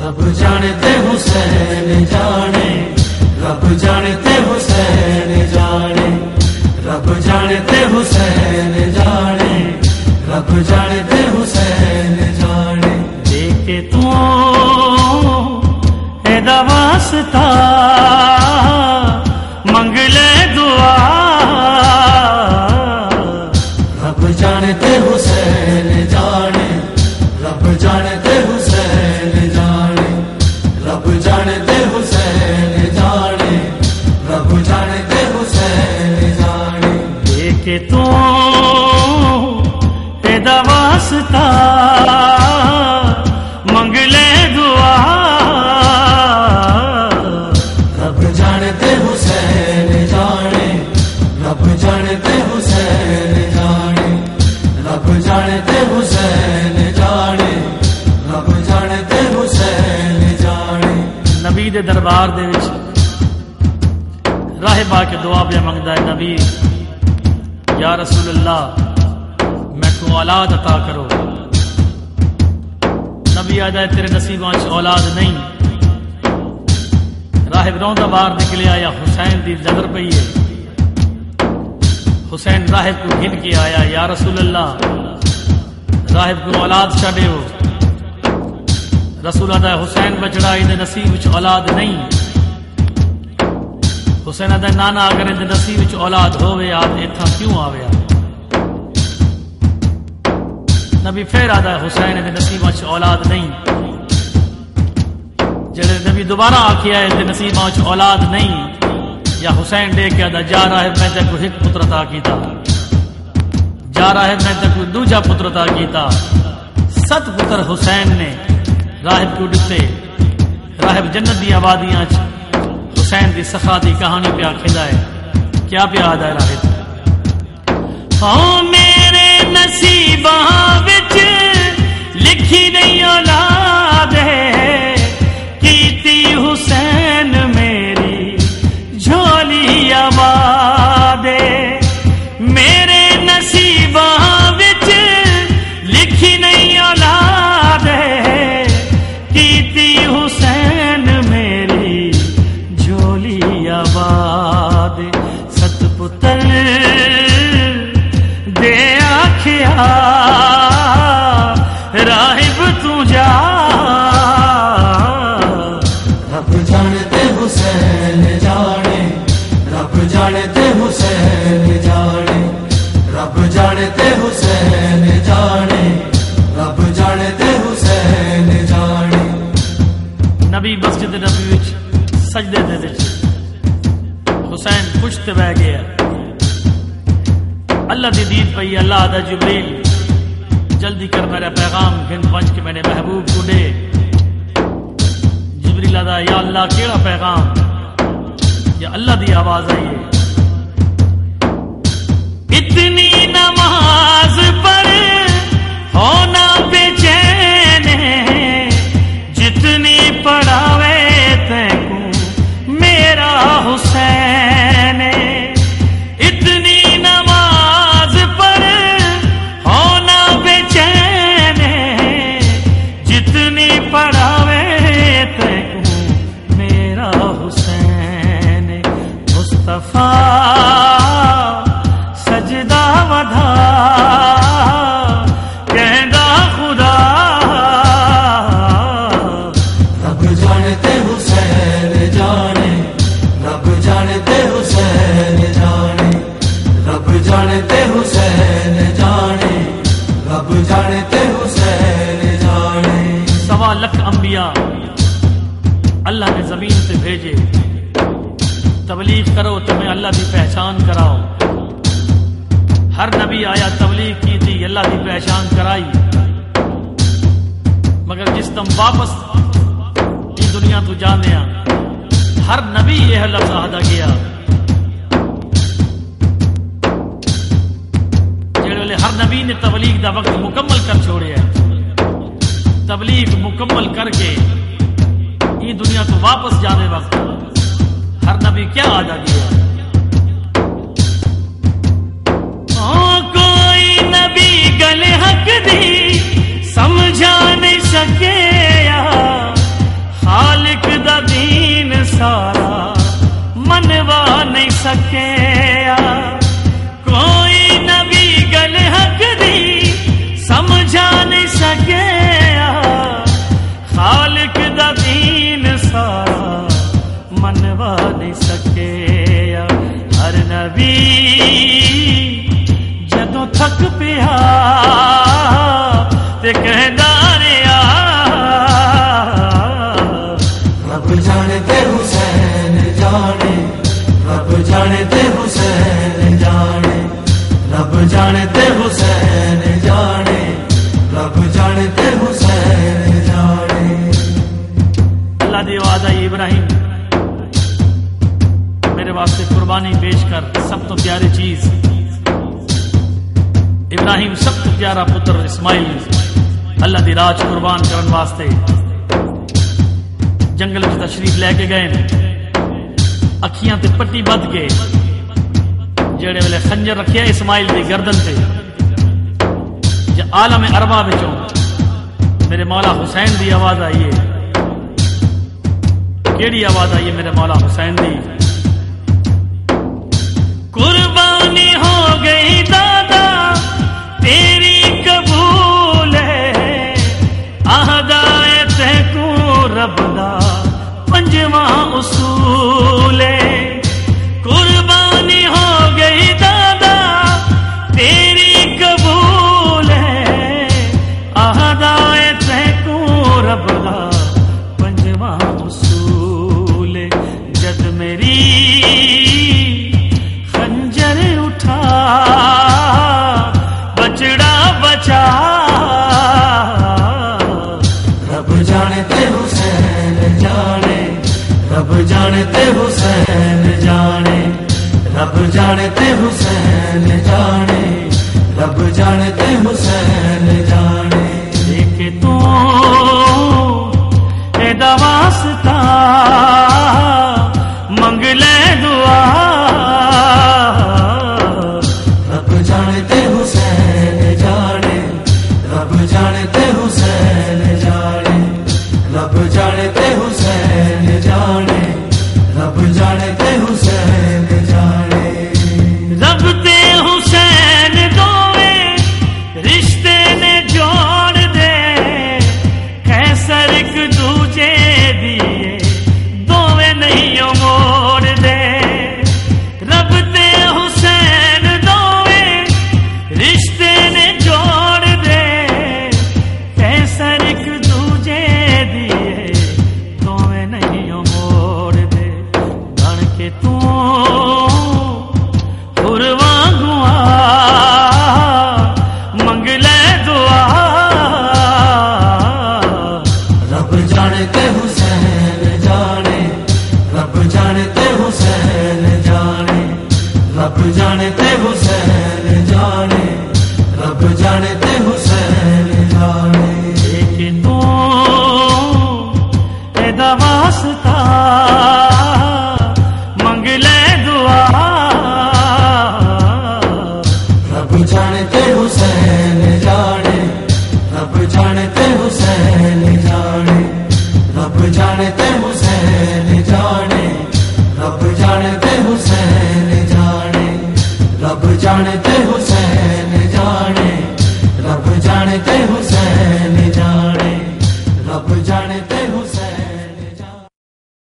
رب جانتے حسین جانے، رب جانتے حسین جانے، رب جانتے حسین جانے، رب جانتے حسین جانے۔ دیکھے تو واسطہ دربار دے وچ راہ با کے دعا پہ منگتا ہے نبی یا رسول اللہ میں کو اولاد عطا کرو نبی آدھا ہے تیرے نصیباں چ اولاد نہیں راہب روندا باہر نکلے آیا حسین دی نظر پئی ہے حسین راہب کو گن کے آیا یا رسول اللہ راہب کو اولاد چڈے ہو رسول ادا حسین بچڑا ان نصیب وچ اولاد نہیں۔ حسین ادا نانا اگر ان نصیب وچ اولاد ہوے آ تے اتھا کیوں آویا نبی پھر آدا حسین ان نصیب وچ اولاد نہیں۔ جڑے نبی دوبارہ آکھیا ہے ان نصیب وچ اولاد نہیں، یا حسین دے کے آدا جا رہا ہے، میں تے کو ایک پتر عطا کیتا۔ جا رہا ہے، میں تے کو دوجا پتر عطا کیتا۔ ست پتر حسین نے راہب کو ڈتے راہب جنت دی آبادیاں چ حسین دی سخا دی کہانی پیا آخدا ہے۔ کیا پیا آد ہے راہب؟ ہاں میرے نصیباں وچ لکھی نہیں اولاد رب جانتے حسین، جانے۔ رب جانتے حسین، جانے۔ رب جانتے حسین، جانے۔ نبی مسجد نبی وچ سجدے دے وچ حسین خوش تے بہ گیا۔ اللہ دی دید پئی، اللہ دا جبریل۔ جلدی کر میرا پیغام گھن پنچ کے میں نے محبوب کو دے۔ جبریل ادا یا اللہ کیڑا پیغام؟ یا اللہ دی آواز آئی ہے؟ لکھ انبیاء اللہ نے زمین پہ بھیجے۔ تبلیغ کرو تمہیں اللہ کی پہچان کراؤ ہر نبی آیا تبلیغ کی تھی، اللہ کی پہچان کرائی۔ مگر جس تم واپس یہ دنیا تو جانے ہر نبی یہ لفظ آہدہ گیا جڑے ہر نبی نے تبلیغ دا وقت مکمل کر چھوڑیا تبلیغ مکمل کر کے یہ دنیا کو واپس جانے وقت ہر نبی کیا آ جائے ہے؟ کوئی نبی گل حق دی، سمجھا نہیں سکے خالق دا دین سارا منوا نہیں سکے سکے۔ ہر نبی جدو تھک پیا تے رب جانے تے حسین جانے، رب جانے تے حسین جانے، رب جانے تے حسین جانے، رب جانے تے حسین جانے۔ اللہ دی وعدہ ابراہیم۔ واسطے قربانی پیش کر، سب تو پیاری چیز۔ ابراہیم سب تو پیارا پتر اسماعیل۔ اللہ دی راج قربان کرن واسطے۔ جنگل میں تشریف لے کے گئے۔ اکھیاں تے پٹی بد کے۔ جڑے ویلے خنجر رکھیا اسماعیل دی گردن تے۔ جے عالم اربا وچوں۔ میرے مولا حسین دی آواز آئی ہے۔ کیڑی آواز آئی ہے میرے مولا حسین دی؟ قربانی ہو گئی دادا، تیری قبول ہے۔ آہدائے تے رب دا؟ پنجواں اصول ہے۔ قربانی ہو گئی دادا، تیری قبول ہے۔ آہدائے تے رب دا؟ پنجواں اصول جد میری رب جانے حسین جانے، رب جانے حسین جانے، رب جانے حسین جانے۔ ایک تو ایدا واسطہ جانتے جانے حسین جانے۔ رب جانے حسین جانے۔ رب جانے